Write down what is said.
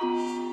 Música